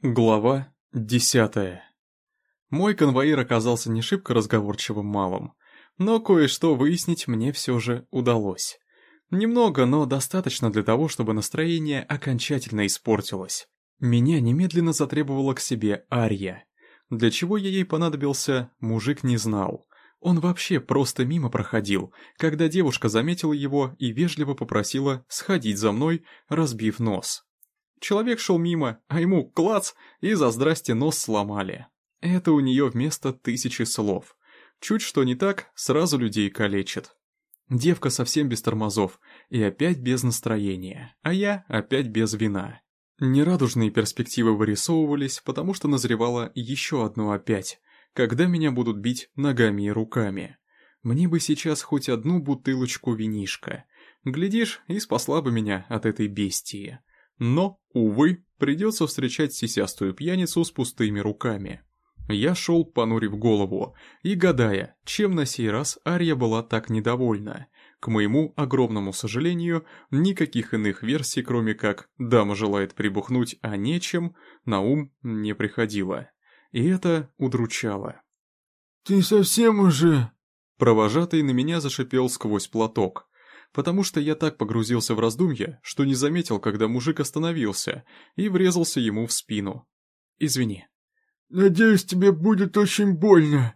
Глава десятая. Мой конвоир оказался не шибко разговорчивым малым, но кое-что выяснить мне все же удалось. Немного, но достаточно для того, чтобы настроение окончательно испортилось. Меня немедленно затребовала к себе Ария. Для чего я ей понадобился, мужик не знал. Он вообще просто мимо проходил, когда девушка заметила его и вежливо попросила сходить за мной, разбив нос. Человек шел мимо, а ему клац, и за здрасте нос сломали. Это у нее вместо тысячи слов. Чуть что не так, сразу людей калечит. Девка совсем без тормозов, и опять без настроения, а я опять без вина. Нерадужные перспективы вырисовывались, потому что назревало еще одно опять, когда меня будут бить ногами и руками. Мне бы сейчас хоть одну бутылочку винишка. Глядишь, и спасла бы меня от этой бестии. Но, увы, придется встречать сисястую пьяницу с пустыми руками. Я шел, понурив голову, и гадая, чем на сей раз Ария была так недовольна. К моему огромному сожалению, никаких иных версий, кроме как «дама желает прибухнуть, а нечем», на ум не приходило. И это удручало. «Ты совсем уже...» Провожатый на меня зашипел сквозь платок потому что я так погрузился в раздумья, что не заметил, когда мужик остановился и врезался ему в спину. Извини. «Надеюсь, тебе будет очень больно».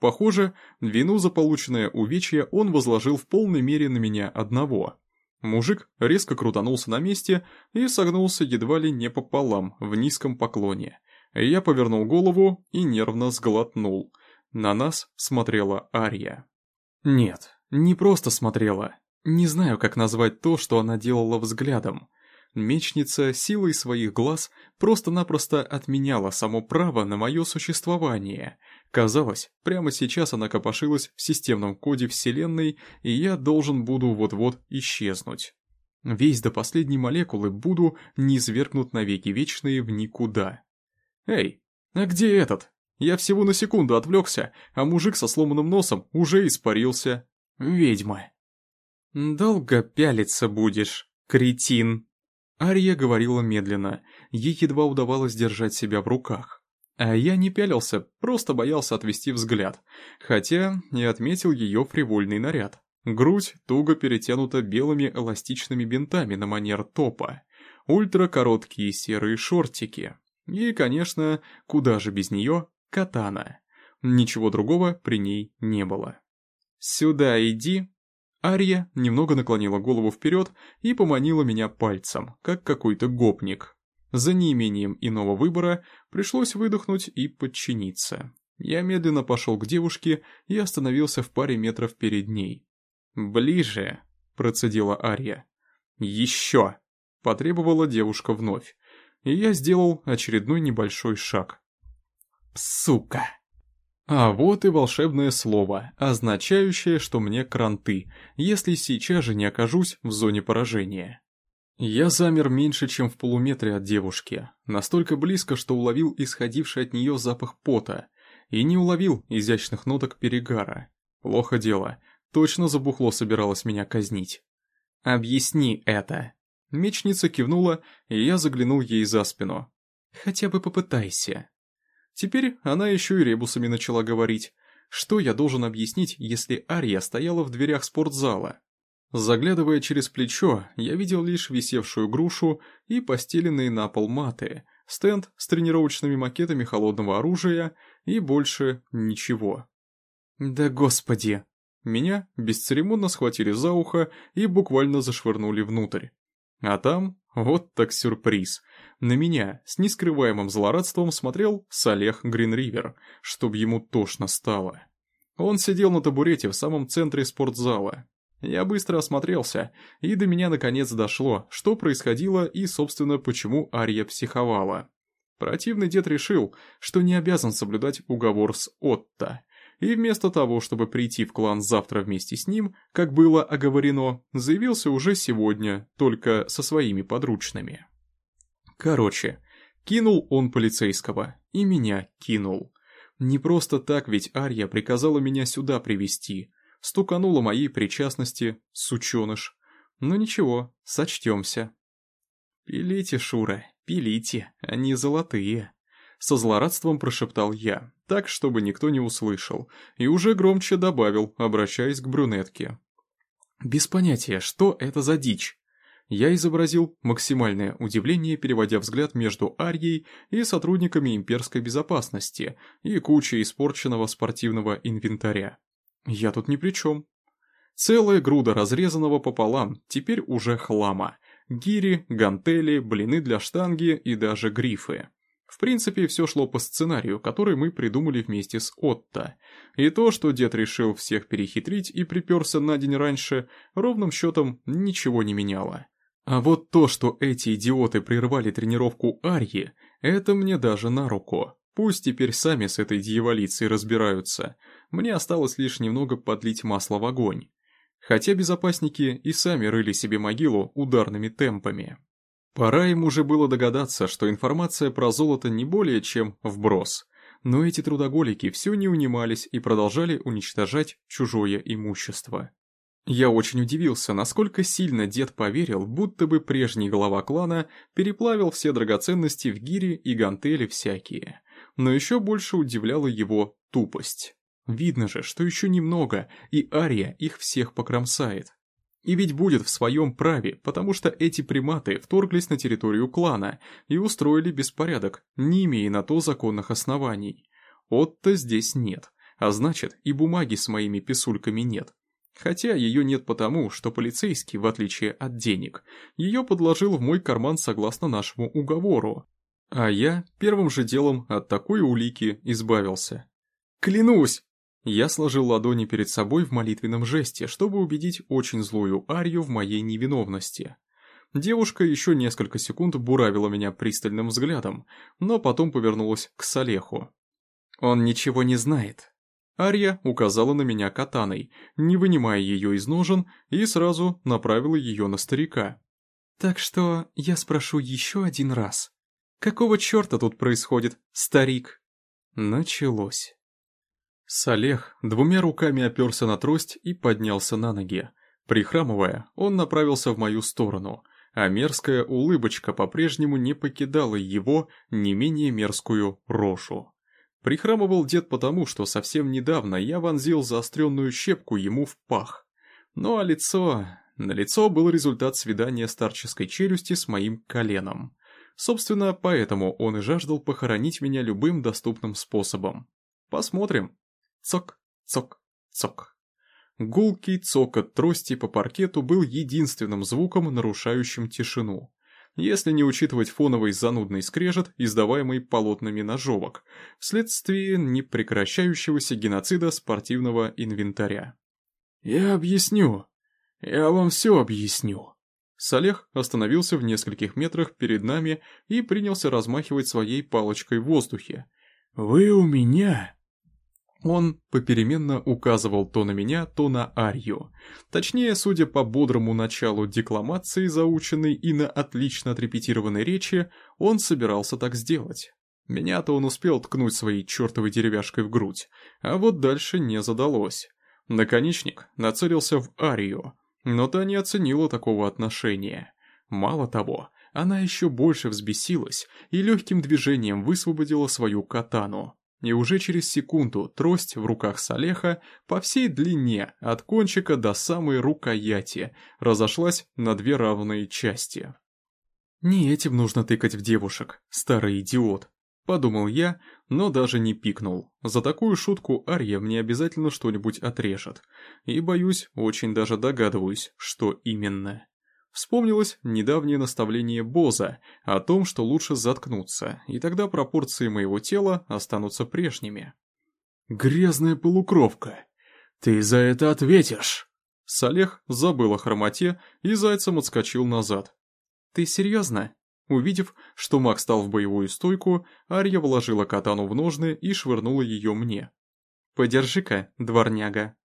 Похоже, вину за полученное увечье он возложил в полной мере на меня одного. Мужик резко крутанулся на месте и согнулся едва ли не пополам в низком поклоне. Я повернул голову и нервно сглотнул. На нас смотрела Ария. Нет, не просто смотрела, не знаю, как назвать то, что она делала взглядом. Мечница силой своих глаз просто-напросто отменяла само право на мое существование. Казалось, прямо сейчас она копошилась в системном коде Вселенной, и я должен буду вот-вот исчезнуть. Весь до последней молекулы буду низвергнут навеки вечные в никуда. Эй, а где этот? Я всего на секунду отвлекся, а мужик со сломанным носом уже испарился. Ведьма. «Долго пялиться будешь, кретин!» Ария говорила медленно, ей едва удавалось держать себя в руках. А я не пялился, просто боялся отвести взгляд, хотя и отметил ее фривольный наряд. Грудь туго перетянута белыми эластичными бинтами на манер топа, ультракороткие серые шортики. И, конечно, куда же без нее, катана. Ничего другого при ней не было. «Сюда иди», Ария немного наклонила голову вперед и поманила меня пальцем, как какой-то гопник. За неимением иного выбора пришлось выдохнуть и подчиниться. Я медленно пошел к девушке и остановился в паре метров перед ней. «Ближе», — процедила Ария. «Еще», — потребовала девушка вновь. И я сделал очередной небольшой шаг. «Сука!» А вот и волшебное слово, означающее, что мне кранты, если сейчас же не окажусь в зоне поражения. Я замер меньше, чем в полуметре от девушки, настолько близко, что уловил исходивший от нее запах пота, и не уловил изящных ноток перегара. Плохо дело, точно забухло собиралась меня казнить. «Объясни это». Мечница кивнула, и я заглянул ей за спину. «Хотя бы попытайся». Теперь она еще и ребусами начала говорить. Что я должен объяснить, если Ария стояла в дверях спортзала? Заглядывая через плечо, я видел лишь висевшую грушу и постеленные на пол маты, стенд с тренировочными макетами холодного оружия и больше ничего. Да господи! Меня бесцеремонно схватили за ухо и буквально зашвырнули внутрь. А там вот так сюрприз. На меня с нескрываемым злорадством смотрел Салех Гринривер, чтоб ему тошно стало. Он сидел на табурете в самом центре спортзала. Я быстро осмотрелся, и до меня наконец дошло, что происходило и, собственно, почему Ария психовала. Противный дед решил, что не обязан соблюдать уговор с Отто, и вместо того, чтобы прийти в клан завтра вместе с ним, как было оговорено, заявился уже сегодня, только со своими подручными. Короче, кинул он полицейского, и меня кинул. Не просто так ведь Арья приказала меня сюда привести, стуканула моей причастности, сученыш. Но ничего, сочтемся. Пилите, Шура, Пилите, они золотые. Со злорадством прошептал я, так, чтобы никто не услышал, и уже громче добавил, обращаясь к брюнетке. Без понятия, что это за дичь. Я изобразил максимальное удивление, переводя взгляд между Арьей и сотрудниками имперской безопасности и кучей испорченного спортивного инвентаря. Я тут ни при чем. Целая груда разрезанного пополам, теперь уже хлама. Гири, гантели, блины для штанги и даже грифы. В принципе, все шло по сценарию, который мы придумали вместе с Отто. И то, что дед решил всех перехитрить и приперся на день раньше, ровным счетом ничего не меняло. А вот то, что эти идиоты прервали тренировку Арьи, это мне даже на руку. Пусть теперь сами с этой дьяволицей разбираются. Мне осталось лишь немного подлить масло в огонь хотя безопасники и сами рыли себе могилу ударными темпами. Пора им уже было догадаться, что информация про золото не более чем вброс, но эти трудоголики все не унимались и продолжали уничтожать чужое имущество. Я очень удивился, насколько сильно дед поверил, будто бы прежний глава клана переплавил все драгоценности в гири и гантели всякие. Но еще больше удивляла его тупость. Видно же, что еще немного, и Ария их всех покромсает. И ведь будет в своем праве, потому что эти приматы вторглись на территорию клана и устроили беспорядок, не имея на то законных оснований. Отто здесь нет, а значит и бумаги с моими писульками нет. Хотя ее нет потому, что полицейский, в отличие от денег, ее подложил в мой карман согласно нашему уговору. А я первым же делом от такой улики избавился. «Клянусь!» Я сложил ладони перед собой в молитвенном жесте, чтобы убедить очень злую Арию в моей невиновности. Девушка еще несколько секунд буравила меня пристальным взглядом, но потом повернулась к Салеху. «Он ничего не знает». Ария указала на меня катаной, не вынимая ее из ножен, и сразу направила ее на старика. «Так что я спрошу еще один раз. Какого черта тут происходит, старик?» Началось. Салех двумя руками оперся на трость и поднялся на ноги. Прихрамывая, он направился в мою сторону, а мерзкая улыбочка по-прежнему не покидала его не менее мерзкую рожу. Прихрамывал дед потому, что совсем недавно я вонзил заостренную щепку ему в пах. Ну а лицо... На лицо был результат свидания старческой челюсти с моим коленом. Собственно, поэтому он и жаждал похоронить меня любым доступным способом. Посмотрим, Цок, цок, цок. Гулкий цокот трости по паркету был единственным звуком, нарушающим тишину. Если не учитывать фоновый занудный скрежет, издаваемый полотнами ножовок, вследствие непрекращающегося геноцида спортивного инвентаря. «Я объясню. Я вам все объясню». Салех остановился в нескольких метрах перед нами и принялся размахивать своей палочкой в воздухе. «Вы у меня он попеременно указывал то на меня, то на Арью. Точнее, судя по бодрому началу декламации, заученной и на отлично отрепетированной речи, он собирался так сделать. Меня-то он успел ткнуть своей чертовой деревяшкой в грудь, а вот дальше не задалось. Наконечник нацелился в Арию, но та не оценила такого отношения. Мало того, она еще больше взбесилась и легким движением высвободила свою катану и уже через секунду трость в руках Салеха по всей длине, от кончика до самой рукояти, разошлась на две равные части. «Не этим нужно тыкать в девушек, старый идиот», — подумал я, но даже не пикнул. За такую шутку Арья мне обязательно что-нибудь отрежет. И, боюсь, очень даже догадываюсь, что именно. Вспомнилось недавнее наставление Боза о том, что лучше заткнуться, и тогда пропорции моего тела останутся прежними. «Грязная полукровка! Ты за это ответишь!» Салех забыл о хромоте, и зайцем отскочил назад. «Ты серьезно?» Увидев, что маг стал в боевую стойку, Арья вложила катану в ножны и швырнула ее мне. «Подержи-ка, дворняга».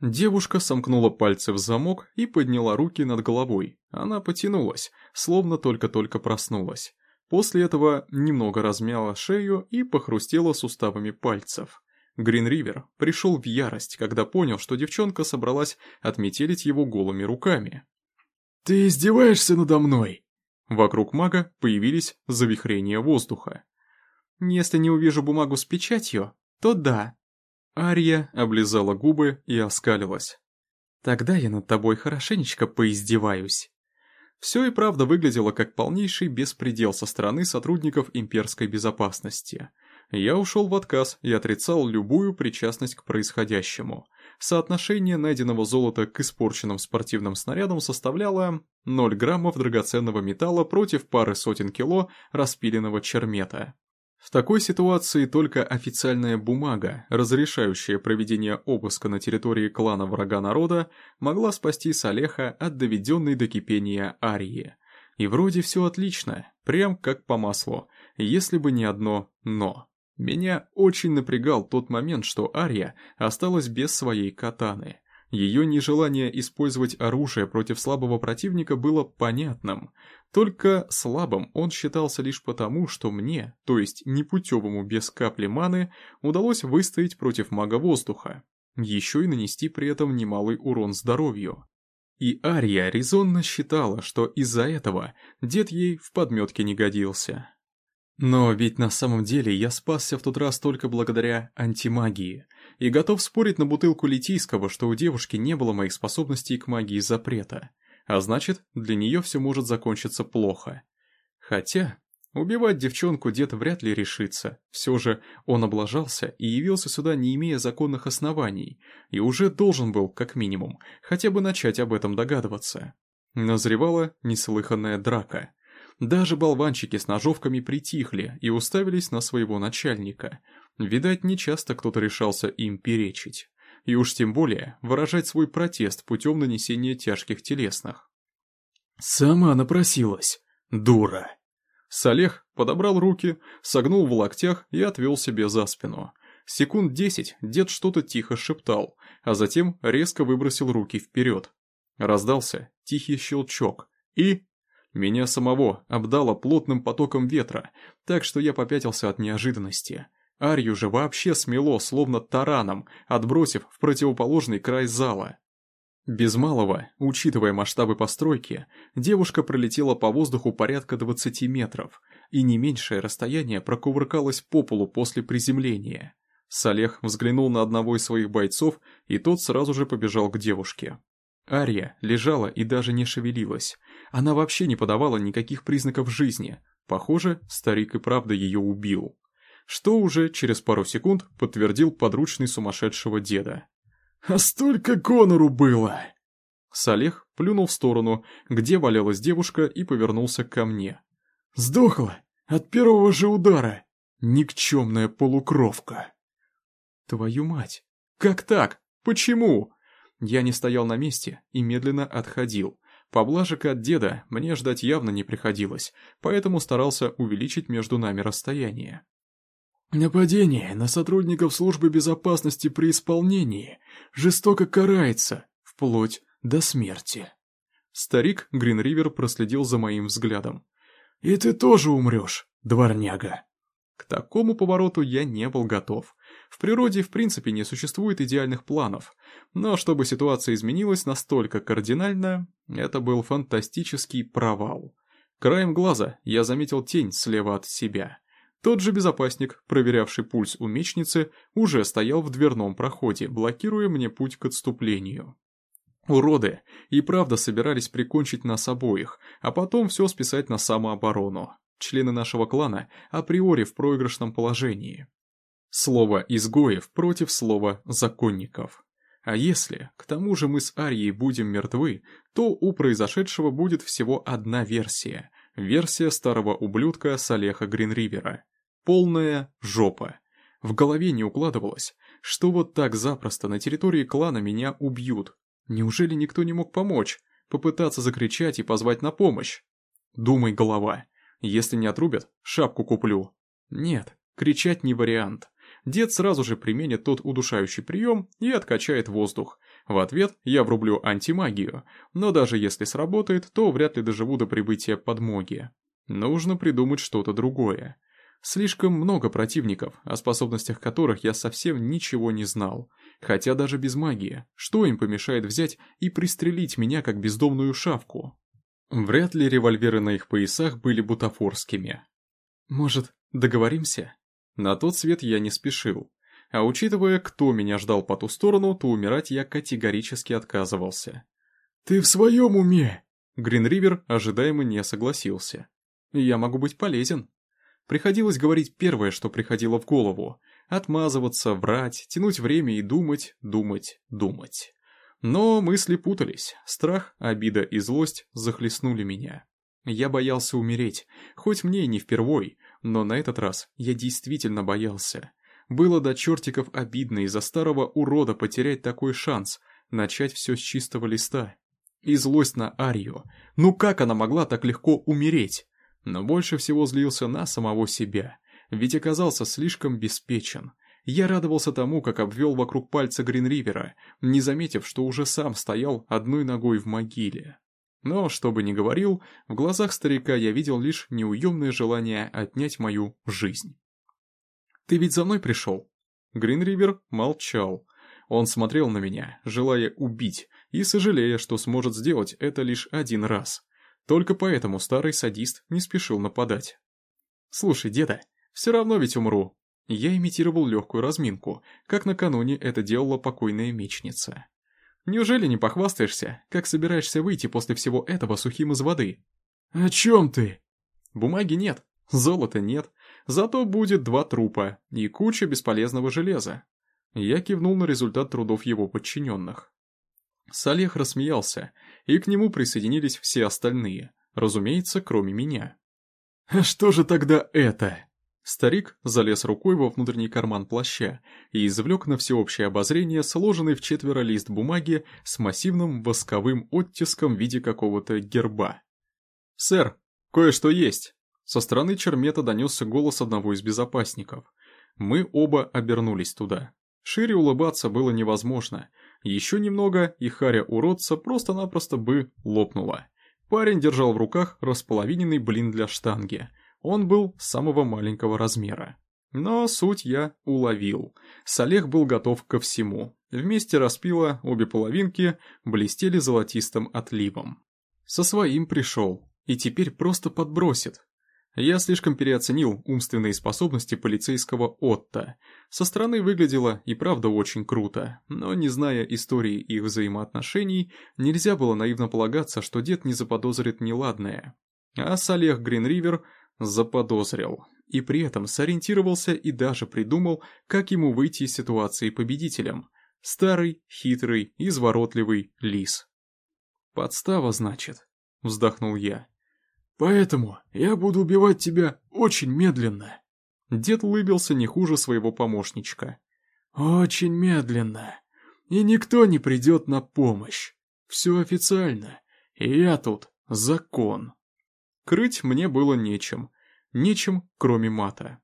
Девушка сомкнула пальцы в замок и подняла руки над головой. Она потянулась, словно только-только проснулась. После этого немного размяла шею и похрустела суставами пальцев. Гринривер пришел в ярость, когда понял, что девчонка собралась отметелить его голыми руками. «Ты издеваешься надо мной?» Вокруг мага появились завихрения воздуха. «Если не увижу бумагу с печатью, то да». Ария облизала губы и оскалилась. «Тогда я над тобой хорошенечко поиздеваюсь». Все и правда выглядело как полнейший беспредел со стороны сотрудников имперской безопасности. Я ушел в отказ и отрицал любую причастность к происходящему. Соотношение найденного золота к испорченным спортивным снарядам составляло 0 граммов драгоценного металла против пары сотен кило распиленного чермета. В такой ситуации только официальная бумага, разрешающая проведение обыска на территории клана врага народа, могла спасти Салеха от доведенной до кипения Арии. И вроде все отлично, прям как по маслу, если бы не одно «но». Меня очень напрягал тот момент, что Ария осталась без своей катаны. Ее нежелание использовать оружие против слабого противника было понятным. Только слабым он считался лишь потому, что мне, то есть непутевому без капли маны, удалось выстоять против мага воздуха. Еще и нанести при этом немалый урон здоровью. И Ария резонно считала, что из-за этого дед ей в подметке не годился. Но ведь на самом деле я спасся в тот раз только благодаря антимагии, и готов спорить на бутылку литийского, что у девушки не было моих способностей к магии запрета, а значит, для нее все может закончиться плохо. Хотя, убивать девчонку дед вряд ли решится, все же он облажался и явился сюда не имея законных оснований, и уже должен был, как минимум, хотя бы начать об этом догадываться. Назревала неслыханная драка. Даже болванчики с ножовками притихли и уставились на своего начальника. Видать, нечасто кто-то решался им перечить. И уж тем более выражать свой протест путем нанесения тяжких телесных. «Сама напросилась, дура!» Салех подобрал руки, согнул в локтях и отвел себе за спину. Секунд десять дед что-то тихо шептал, а затем резко выбросил руки вперед. Раздался тихий щелчок, и меня самого обдало плотным потоком ветра, так что я попятился от неожиданности. Арью же вообще смело, словно тараном, отбросив в противоположный край зала. Без малого, учитывая масштабы постройки, девушка пролетела по воздуху порядка 20 метров, и не меньшее расстояние прокувыркалось по полу после приземления. Салех взглянул на одного из своих бойцов, и тот сразу же побежал к девушке. Ария лежала и даже не шевелилась. Она вообще не подавала никаких признаков жизни. Похоже, старик и правда ее убил. Что уже через пару секунд подтвердил подручный сумасшедшего деда. «А столько Конору было!» Салех плюнул в сторону, где валялась девушка, и повернулся ко мне. «Сдохла! От первого же удара! Никчемная полукровка!» «Твою мать! Как так? Почему?» Я не стоял на месте и медленно отходил. Поблажек от деда мне ждать явно не приходилось, поэтому старался увеличить между нами расстояние. Нападение на сотрудников службы безопасности при исполнении жестоко карается, вплоть до смерти. Старик Гринривер проследил за моим взглядом. «И ты тоже умрешь, дворняга!» К такому повороту я не был готов. В природе в принципе не существует идеальных планов, но чтобы ситуация изменилась настолько кардинально, это был фантастический провал. Краем глаза я заметил тень слева от себя. Тот же безопасник, проверявший пульс у мечницы, уже стоял в дверном проходе, блокируя мне путь к отступлению. Уроды и правда собирались прикончить нас обоих, а потом все списать на самооборону. Члены нашего клана априори в проигрышном положении. Слово «изгоев» против слова «законников». А если, к тому же мы с Арией будем мертвы, то у произошедшего будет всего одна версия. Версия старого ублюдка Салеха Гринривера. Полная жопа. В голове не укладывалось, что вот так запросто на территории клана меня убьют. Неужели никто не мог помочь? Попытаться закричать и позвать на помощь? Думай, голова. Если не отрубят, шапку куплю. Нет, кричать не вариант. Дед сразу же применит тот удушающий прием и откачает воздух. В ответ я врублю антимагию, но даже если сработает, то вряд ли доживу до прибытия подмоги. Нужно придумать что-то другое. Слишком много противников, о способностях которых я совсем ничего не знал. Хотя даже без магии, что им помешает взять и пристрелить меня как бездомную шавку? Вряд ли револьверы на их поясах были бутафорскими. Может, договоримся? На тот свет я не спешил. А учитывая, кто меня ждал по ту сторону, то умирать я категорически отказывался. «Ты в своем уме?» Гринривер ожидаемо не согласился. «Я могу быть полезен». Приходилось говорить первое, что приходило в голову. Отмазываться, врать, тянуть время и думать, думать, думать. Но мысли путались, страх, обида и злость захлестнули меня. Я боялся умереть, хоть мне и не впервой, но на этот раз я действительно боялся. Было до чертиков обидно из-за старого урода потерять такой шанс, начать все с чистого листа. И злость на Арию. Ну как она могла так легко умереть? Но больше всего злился на самого себя, ведь оказался слишком беспечен. Я радовался тому, как обвел вокруг пальца Гринривера, не заметив, что уже сам стоял одной ногой в могиле. Но, что бы ни говорил, в глазах старика я видел лишь неуемное желание отнять мою жизнь. «Ты ведь за мной пришел?» Гринривер молчал. Он смотрел на меня, желая убить, и сожалея, что сможет сделать это лишь один раз. Только поэтому старый садист не спешил нападать. «Слушай, деда, все равно ведь умру, я имитировал легкую разминку, как накануне это делала покойная мечница. Неужели не похвастаешься, как собираешься выйти после всего этого сухим из воды? О чем ты? Бумаги нет, золота нет, зато будет два трупа и куча бесполезного железа. Я кивнул на результат трудов его подчиненных. Салех рассмеялся, и к нему присоединились все остальные, разумеется, кроме меня. «А что же тогда это?» Старик залез рукой во внутренний карман плаща и извлек на всеобщее обозрение сложенный в четверо лист бумаги с массивным восковым оттиском в виде какого-то герба. «Сэр, кое-что есть!» Со стороны Чермета донесся голос одного из безопасников. Мы оба обернулись туда. Шире улыбаться было невозможно. Еще немного, и харя-уродца просто-напросто бы лопнула. Парень держал в руках располовиненный блин для штанги – он был самого маленького размера. Но суть я уловил. Салех был готов ко всему. Вместе распила, обе половинки блестели золотистым отливом. Со своим пришел, и теперь просто подбросит. Я слишком переоценил умственные способности полицейского Отто. Со стороны выглядело и правда очень круто, но не зная истории их взаимоотношений, нельзя было наивно полагаться, что дед не заподозрит неладное. А Салех Гринривер заподозрил. И при этом сориентировался и даже придумал, как ему выйти из ситуации победителем. Старый, хитрый, изворотливый лис. «Подстава, значит», — вздохнул я. «Поэтому я буду убивать тебя очень медленно». Дед улыбился не хуже своего помощничка. «Очень медленно. И никто не придет на помощь. Все официально. И я тут закон». Крыть мне было нечем. Нечем, кроме мата.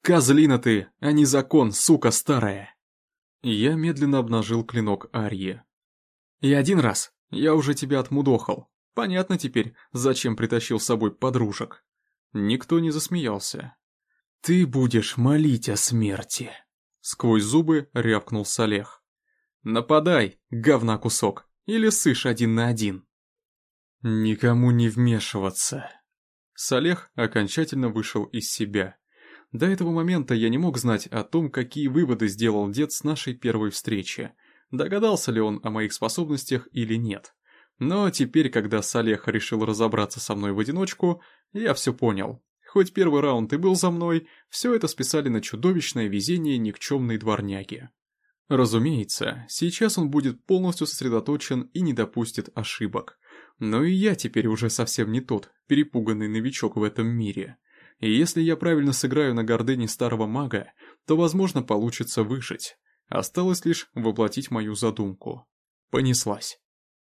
«Козлина ты, а не закон, сука старая!» Я медленно обнажил клинок Арье. «И один раз я уже тебя отмудохал. Понятно теперь, зачем притащил с собой подружек». Никто не засмеялся. «Ты будешь молить о смерти!» Сквозь зубы рявкнул Салех. «Нападай, говна кусок, или сышь один на один!» «Никому не вмешиваться!» Салех окончательно вышел из себя. До этого момента я не мог знать о том, какие выводы сделал дед с нашей первой встречи. Догадался ли он о моих способностях или нет. Но теперь, когда Салех решил разобраться со мной в одиночку, я все понял. Хоть первый раунд и был за мной, все это списали на чудовищное везение никчемной дворняги. Разумеется, сейчас он будет полностью сосредоточен и не допустит ошибок. Но и я теперь уже совсем не тот, перепуганный новичок в этом мире. И если я правильно сыграю на гордыне старого мага, то, возможно, получится выжить. Осталось лишь воплотить мою задумку. Понеслась.